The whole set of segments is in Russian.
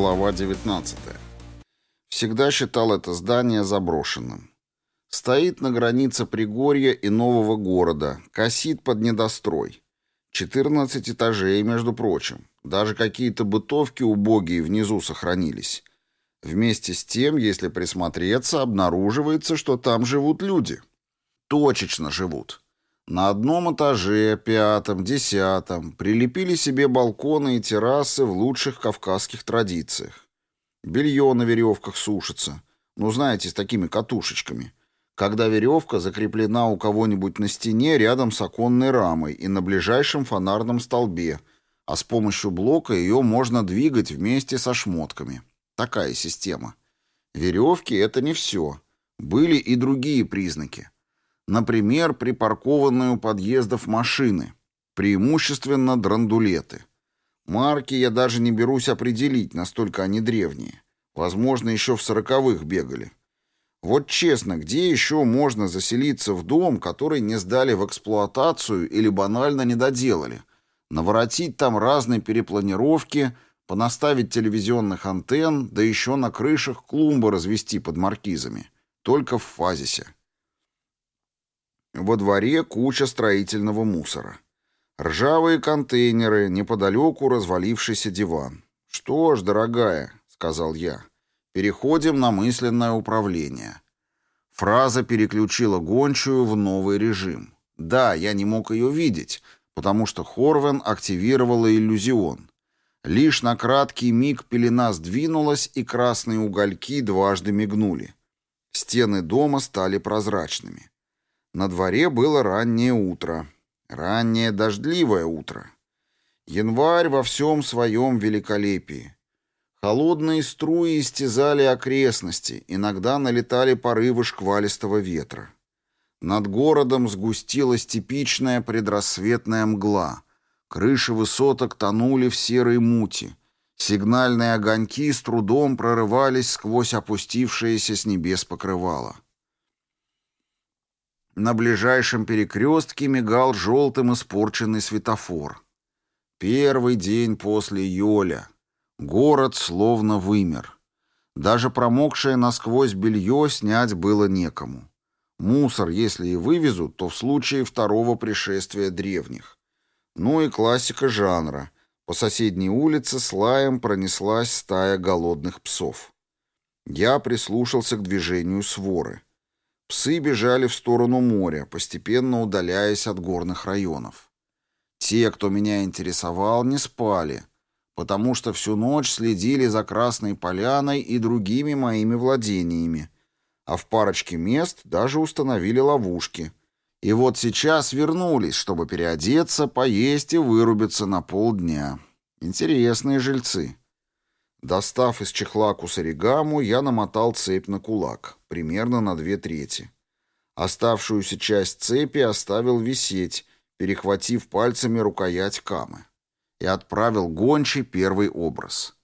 Глава 19. Всегда считал это здание заброшенным. Стоит на границе Пригорья и нового города, косит под недострой. 14 этажей, между прочим. Даже какие-то бытовки убогие внизу сохранились. Вместе с тем, если присмотреться, обнаруживается, что там живут люди. Точечно живут. На одном этаже, пятом, десятом, прилепили себе балконы и террасы в лучших кавказских традициях. Белье на веревках сушится. Ну, знаете, с такими катушечками. Когда веревка закреплена у кого-нибудь на стене рядом с оконной рамой и на ближайшем фонарном столбе, а с помощью блока ее можно двигать вместе со шмотками. Такая система. Веревки — это не все. Были и другие признаки. Например, припаркованные у подъездов машины, преимущественно драндулеты. Марки я даже не берусь определить, настолько они древние. Возможно, еще в сороковых бегали. Вот честно, где еще можно заселиться в дом, который не сдали в эксплуатацию или банально не доделали? Наворотить там разные перепланировки, понаставить телевизионных антенн, да еще на крышах клумбы развести под маркизами. Только в фазисе. Во дворе куча строительного мусора. Ржавые контейнеры, неподалеку развалившийся диван. «Что ж, дорогая», — сказал я, — «переходим на мысленное управление». Фраза переключила гончую в новый режим. Да, я не мог ее видеть, потому что Хорвен активировала иллюзион. Лишь на краткий миг пелена сдвинулась, и красные угольки дважды мигнули. Стены дома стали прозрачными. На дворе было раннее утро. Раннее дождливое утро. Январь во всем своем великолепии. Холодные струи истязали окрестности, иногда налетали порывы шквалистого ветра. Над городом сгустилась типичная предрассветная мгла. Крыши высоток тонули в серой мути. Сигнальные огоньки с трудом прорывались сквозь опустившееся с небес покрывало. На ближайшем перекрестке мигал желтым испорченный светофор. Первый день после Йоля. Город словно вымер. Даже промокшее насквозь белье снять было некому. Мусор, если и вывезут, то в случае второго пришествия древних. Ну и классика жанра. По соседней улице с лаем пронеслась стая голодных псов. Я прислушался к движению своры. Псы бежали в сторону моря, постепенно удаляясь от горных районов. Те, кто меня интересовал, не спали, потому что всю ночь следили за Красной Поляной и другими моими владениями, а в парочке мест даже установили ловушки. И вот сейчас вернулись, чтобы переодеться, поесть и вырубиться на полдня. Интересные жильцы. Достав из чехла кусаригаму, я намотал цепь на кулак, примерно на две трети. Оставшуюся часть цепи оставил висеть, перехватив пальцами рукоять камы. И отправил гончий первый образ.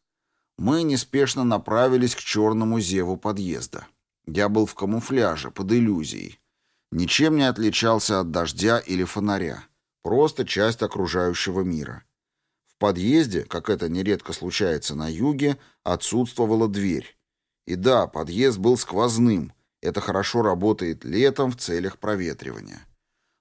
Мы неспешно направились к черному зеву подъезда. Я был в камуфляже, под иллюзией. Ничем не отличался от дождя или фонаря. Просто часть окружающего мира. В подъезде, как это нередко случается на юге, отсутствовала дверь. И да, подъезд был сквозным. Это хорошо работает летом в целях проветривания.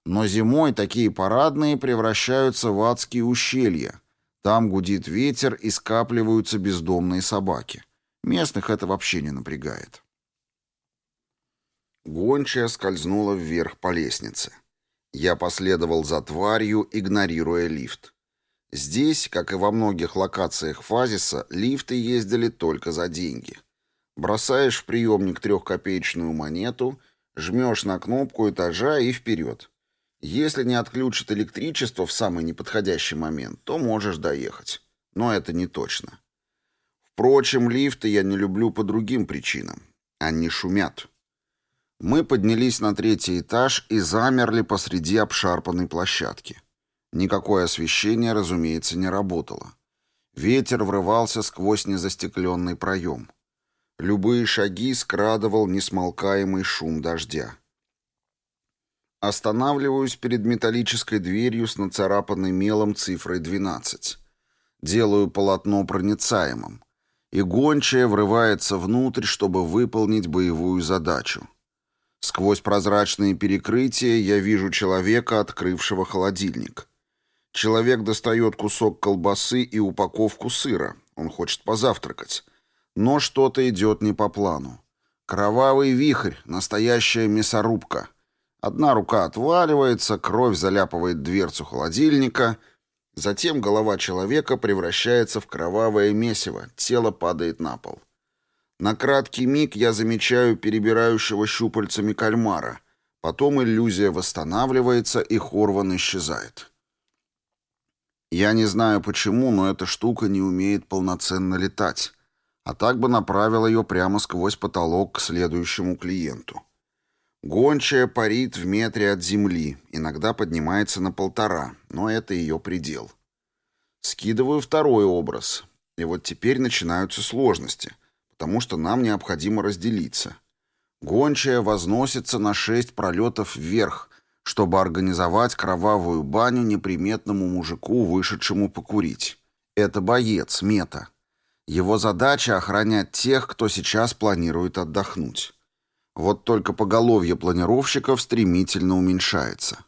Но зимой такие парадные превращаются в адские ущелья. Там гудит ветер и скапливаются бездомные собаки. Местных это вообще не напрягает. Гончая скользнула вверх по лестнице. Я последовал за тварью, игнорируя лифт. Здесь, как и во многих локациях Фазиса, лифты ездили только за деньги. Бросаешь в приемник трехкопеечную монету, жмешь на кнопку этажа и вперед. Если не отключат электричество в самый неподходящий момент, то можешь доехать. Но это не точно. Впрочем, лифты я не люблю по другим причинам. Они шумят. Мы поднялись на третий этаж и замерли посреди обшарпанной площадки. Никакое освещение, разумеется, не работало. Ветер врывался сквозь незастекленный проем. Любые шаги скрадывал несмолкаемый шум дождя. Останавливаюсь перед металлической дверью с нацарапанной мелом цифрой 12. Делаю полотно проницаемым. и гончая врывается внутрь, чтобы выполнить боевую задачу. Сквозь прозрачные перекрытия я вижу человека, открывшего холодильник. Человек достает кусок колбасы и упаковку сыра. Он хочет позавтракать. Но что-то идет не по плану. Кровавый вихрь, настоящая мясорубка. Одна рука отваливается, кровь заляпывает дверцу холодильника. Затем голова человека превращается в кровавое месиво, тело падает на пол. На краткий миг я замечаю перебирающего щупальцами кальмара. Потом иллюзия восстанавливается, и Хорван исчезает. Я не знаю почему, но эта штука не умеет полноценно летать. А так бы направил ее прямо сквозь потолок к следующему клиенту. Гончая парит в метре от земли, иногда поднимается на полтора, но это ее предел. Скидываю второй образ. И вот теперь начинаются сложности — потому что нам необходимо разделиться. Гончая возносится на шесть пролетов вверх, чтобы организовать кровавую баню неприметному мужику, вышедшему покурить. Это боец, мета. Его задача — охранять тех, кто сейчас планирует отдохнуть. Вот только поголовье планировщиков стремительно уменьшается.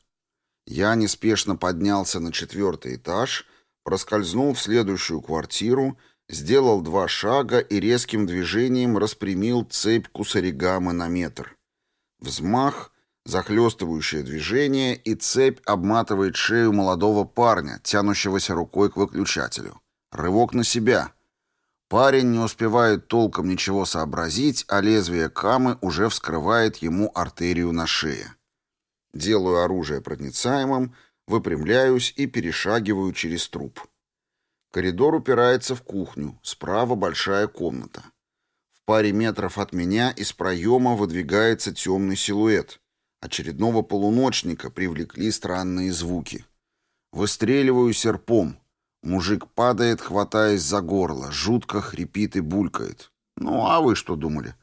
Я неспешно поднялся на четвертый этаж, проскользнул в следующую квартиру — сделал два шага и резким движением распрямил цепь кусаригамы на метр. Взмах, захлестывающее движение, и цепь обматывает шею молодого парня, тянущегося рукой к выключателю. Рывок на себя. Парень не успевает толком ничего сообразить, а лезвие камы уже вскрывает ему артерию на шее. Делаю оружие проницаемым, выпрямляюсь и перешагиваю через труп. Коридор упирается в кухню, справа большая комната. В паре метров от меня из проема выдвигается темный силуэт. Очередного полуночника привлекли странные звуки. Выстреливаю серпом. Мужик падает, хватаясь за горло, жутко хрипит и булькает. Ну, а вы что думали?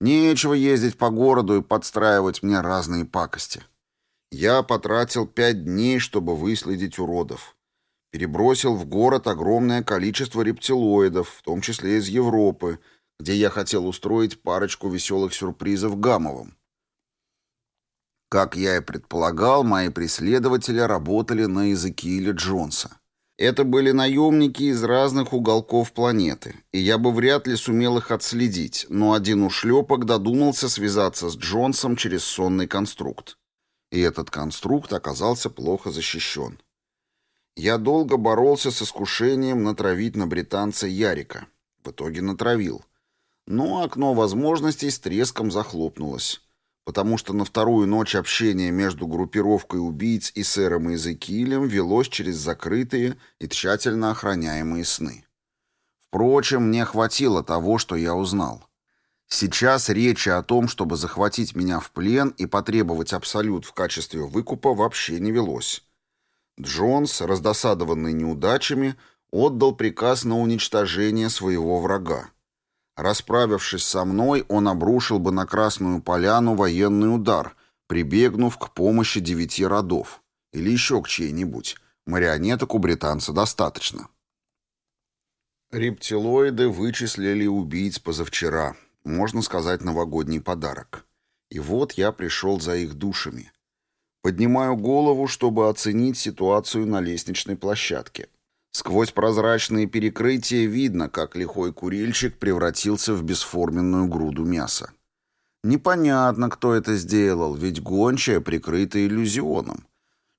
Нечего ездить по городу и подстраивать мне разные пакости. Я потратил пять дней, чтобы выследить уродов перебросил в город огромное количество рептилоидов, в том числе из Европы, где я хотел устроить парочку веселых сюрпризов Гамовым. Как я и предполагал, мои преследователи работали на Иезекииля Джонса. Это были наемники из разных уголков планеты, и я бы вряд ли сумел их отследить, но один ушлепок додумался связаться с Джонсом через сонный конструкт. И этот конструкт оказался плохо защищен. Я долго боролся с искушением натравить на британца Ярика. В итоге натравил. Но окно возможностей с треском захлопнулось. Потому что на вторую ночь общение между группировкой убийц и сэром Иезекиилем велось через закрытые и тщательно охраняемые сны. Впрочем, мне хватило того, что я узнал. Сейчас речи о том, чтобы захватить меня в плен и потребовать абсолют в качестве выкупа, вообще не велось. Джонс, раздосадованный неудачами, отдал приказ на уничтожение своего врага. Расправившись со мной, он обрушил бы на Красную Поляну военный удар, прибегнув к помощи девяти родов. Или еще к чьей-нибудь. Марионеток у британца достаточно. Рептилоиды вычислили убийц позавчера. Можно сказать, новогодний подарок. И вот я пришел за их душами. Поднимаю голову, чтобы оценить ситуацию на лестничной площадке. Сквозь прозрачные перекрытия видно, как лихой курильщик превратился в бесформенную груду мяса. Непонятно, кто это сделал, ведь гончая прикрыта иллюзионом.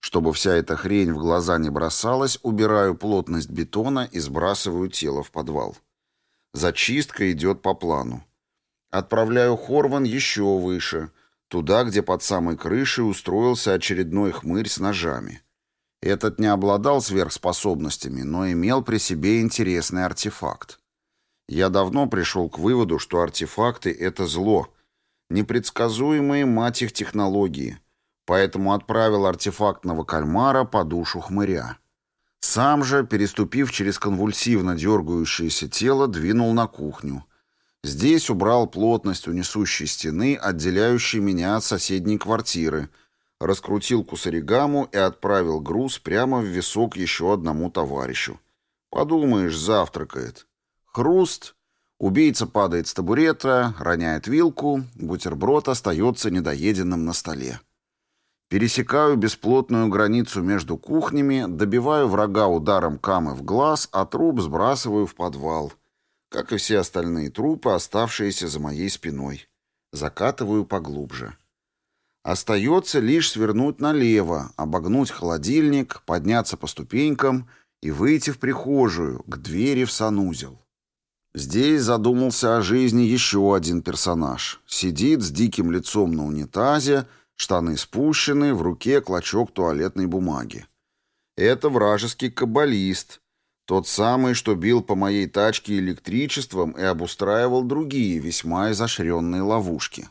Чтобы вся эта хрень в глаза не бросалась, убираю плотность бетона и сбрасываю тело в подвал. Зачистка идет по плану. Отправляю Хорван еще выше — Туда, где под самой крышей устроился очередной хмырь с ножами. Этот не обладал сверхспособностями, но имел при себе интересный артефакт. Я давно пришел к выводу, что артефакты — это зло, непредсказуемые, мать их, технологии, поэтому отправил артефактного кальмара по душу хмыря. Сам же, переступив через конвульсивно дергающееся тело, двинул на кухню — Здесь убрал плотность у несущей стены, отделяющей меня от соседней квартиры, раскрутил кусаригаму и отправил груз прямо в висок еще одному товарищу. Подумаешь, завтракает. Хруст. Убийца падает с табурета, роняет вилку, бутерброд остается недоеденным на столе. Пересекаю бесплотную границу между кухнями, добиваю врага ударом камы в глаз, а труп сбрасываю в подвал, как и все остальные трупы, оставшиеся за моей спиной. Закатываю поглубже. Остается лишь свернуть налево, обогнуть холодильник, подняться по ступенькам и выйти в прихожую, к двери в санузел. Здесь задумался о жизни еще один персонаж. Сидит с диким лицом на унитазе, Штаны спущены, в руке клочок туалетной бумаги. Это вражеский каббалист, тот самый, что бил по моей тачке электричеством и обустраивал другие весьма изощренные ловушки.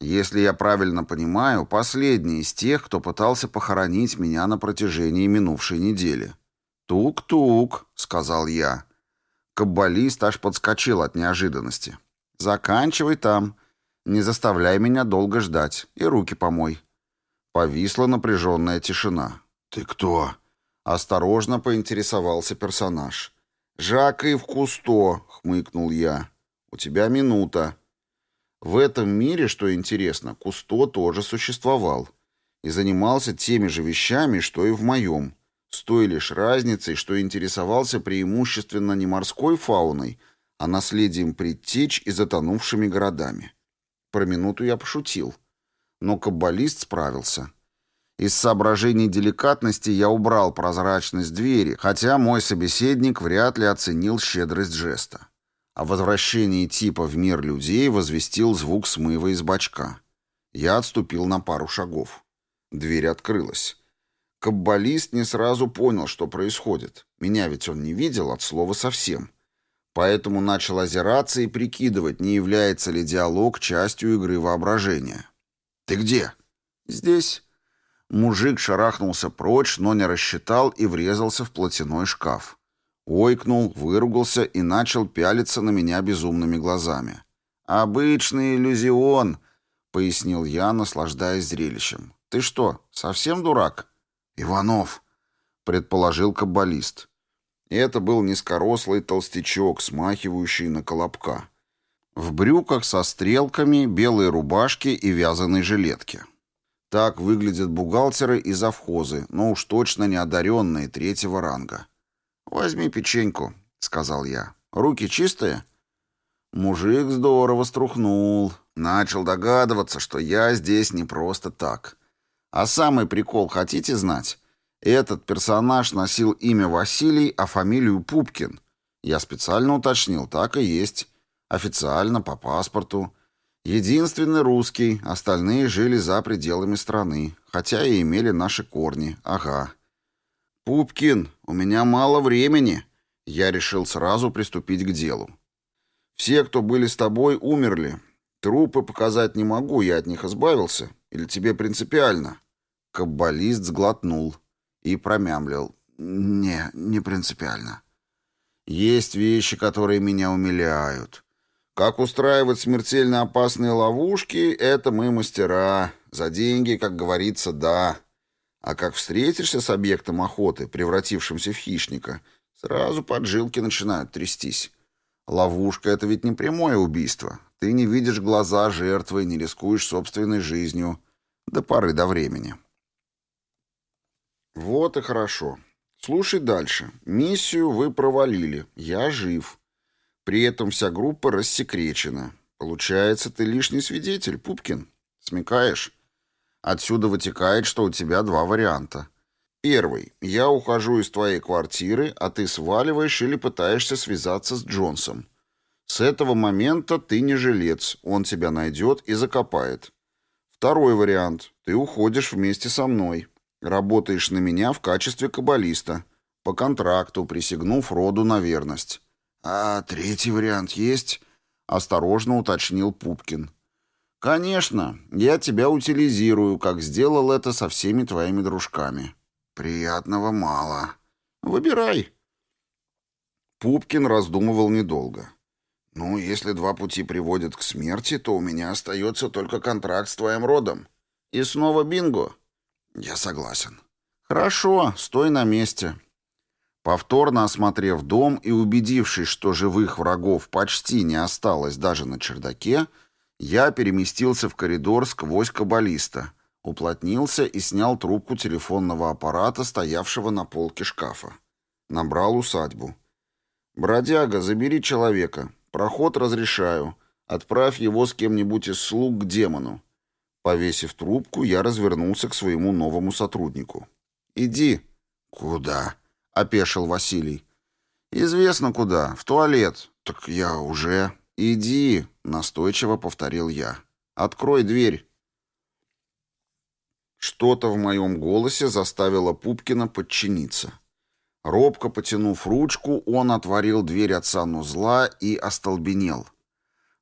Если я правильно понимаю, последний из тех, кто пытался похоронить меня на протяжении минувшей недели. «Тук-тук», — сказал я. Каббалист аж подскочил от неожиданности. «Заканчивай там. Не заставляй меня долго ждать. И руки помой». Повисла напряженная тишина. «Ты кто?» Осторожно поинтересовался персонаж. «Жак и в Кусто», — хмыкнул я. «У тебя минута». В этом мире, что интересно, Кусто тоже существовал и занимался теми же вещами, что и в моем, с той лишь разницей, что интересовался преимущественно не морской фауной, а наследием предтеч и затонувшими городами. Про минуту я пошутил. Но каббалист справился. Из соображений деликатности я убрал прозрачность двери, хотя мой собеседник вряд ли оценил щедрость жеста. О возвращении типа в мир людей возвестил звук смыва из бачка. Я отступил на пару шагов. Дверь открылась. Каббалист не сразу понял, что происходит. Меня ведь он не видел от слова совсем. Поэтому начал озираться и прикидывать, не является ли диалог частью игры воображения. «Ты где?» «Здесь». Мужик шарахнулся прочь, но не рассчитал и врезался в платяной шкаф. Ойкнул, выругался и начал пялиться на меня безумными глазами. «Обычный иллюзион», — пояснил я, наслаждаясь зрелищем. «Ты что, совсем дурак?» «Иванов», — предположил каббалист. Это был низкорослый толстячок, смахивающий на колобка. В брюках со стрелками, белой рубашке и вязаной жилетке. Так выглядят бухгалтеры и завхозы, но уж точно не одаренные третьего ранга. «Возьми печеньку», — сказал я. «Руки чистые?» Мужик здорово струхнул. Начал догадываться, что я здесь не просто так. А самый прикол хотите знать? Этот персонаж носил имя Василий, а фамилию Пупкин. Я специально уточнил, так и есть. Официально, по паспорту. Единственный русский, остальные жили за пределами страны, хотя и имели наши корни, ага. «Пупкин, у меня мало времени», — я решил сразу приступить к делу. «Все, кто были с тобой, умерли. Трупы показать не могу, я от них избавился. Или тебе принципиально?» Каббалист сглотнул и промямлил. «Не, не принципиально. Есть вещи, которые меня умиляют. Как устраивать смертельно опасные ловушки — это мы мастера. За деньги, как говорится, да. А как встретишься с объектом охоты, превратившимся в хищника, сразу поджилки начинают трястись. Ловушка — это ведь не прямое убийство. Ты не видишь глаза жертвы, не рискуешь собственной жизнью. До поры до времени». Вот и хорошо. Слушай дальше. Миссию вы провалили. Я жив. При этом вся группа рассекречена. Получается, ты лишний свидетель, Пупкин. Смекаешь? Отсюда вытекает, что у тебя два варианта. Первый. Я ухожу из твоей квартиры, а ты сваливаешь или пытаешься связаться с Джонсом. С этого момента ты не жилец, он тебя найдет и закопает. Второй вариант. Ты уходишь вместе со мной. Работаешь на меня в качестве каббалиста, по контракту, присягнув роду на верность. А третий вариант есть? Осторожно уточнил Пупкин. Конечно, я тебя утилизирую, как сделал это со всеми твоими дружками. Приятного мало. Выбирай. Пупкин раздумывал недолго. «Ну, если два пути приводят к смерти, то у меня остается только контракт с твоим родом. И снова бинго. «Я согласен». «Хорошо, стой на месте». Повторно осмотрев дом и убедившись, что живых врагов почти не осталось даже на чердаке, я переместился в коридор сквозь каббалиста, уплотнился и снял трубку телефонного аппарата, стоявшего на полке шкафа. Набрал усадьбу. «Бродяга, забери человека. Проход разрешаю. Отправь его с кем-нибудь из слуг к демону». Повесив трубку, я развернулся к своему новому сотруднику. «Иди». «Куда?» — опешил Василий. «Известно куда. В туалет». «Так я уже...» «Иди», — настойчиво повторил я. «Открой дверь». Что-то в моем голосе заставило Пупкина подчиниться. Робко потянув ручку, он отворил дверь от санузла и остолбенел.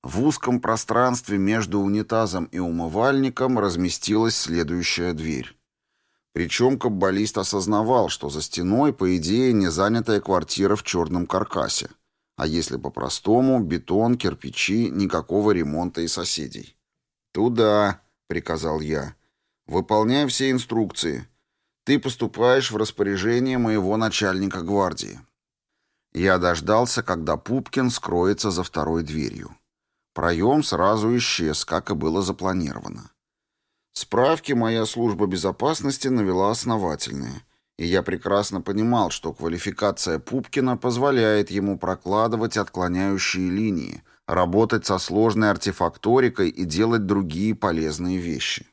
В узком пространстве между унитазом и умывальником разместилась следующая дверь. Причем каббалист осознавал, что за стеной, по идее, не занятая квартира в черном каркасе. А если по-простому, бетон, кирпичи, никакого ремонта и соседей. «Туда», — приказал я, — «выполняй все инструкции. Ты поступаешь в распоряжение моего начальника гвардии». Я дождался, когда Пупкин скроется за второй дверью. Проем сразу исчез, как и было запланировано. Справки моя служба безопасности навела основательные, и я прекрасно понимал, что квалификация Пупкина позволяет ему прокладывать отклоняющие линии, работать со сложной артефакторикой и делать другие полезные вещи.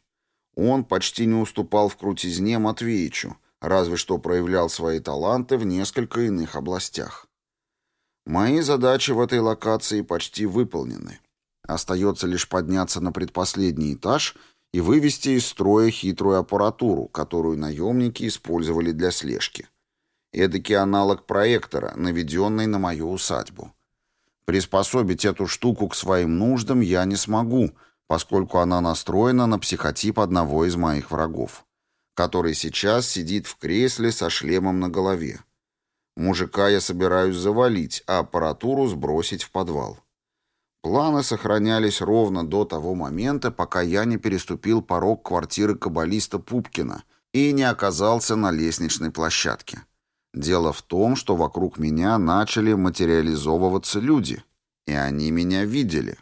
Он почти не уступал в крутизне Матвеичу, разве что проявлял свои таланты в несколько иных областях. Мои задачи в этой локации почти выполнены. Остается лишь подняться на предпоследний этаж и вывести из строя хитрую аппаратуру, которую наемники использовали для слежки. Эдакий аналог проектора, наведенный на мою усадьбу. Приспособить эту штуку к своим нуждам я не смогу, поскольку она настроена на психотип одного из моих врагов, который сейчас сидит в кресле со шлемом на голове. Мужика я собираюсь завалить, а аппаратуру сбросить в подвал. Планы сохранялись ровно до того момента, пока я не переступил порог квартиры каббалиста Пупкина и не оказался на лестничной площадке. Дело в том, что вокруг меня начали материализовываться люди, и они меня видели.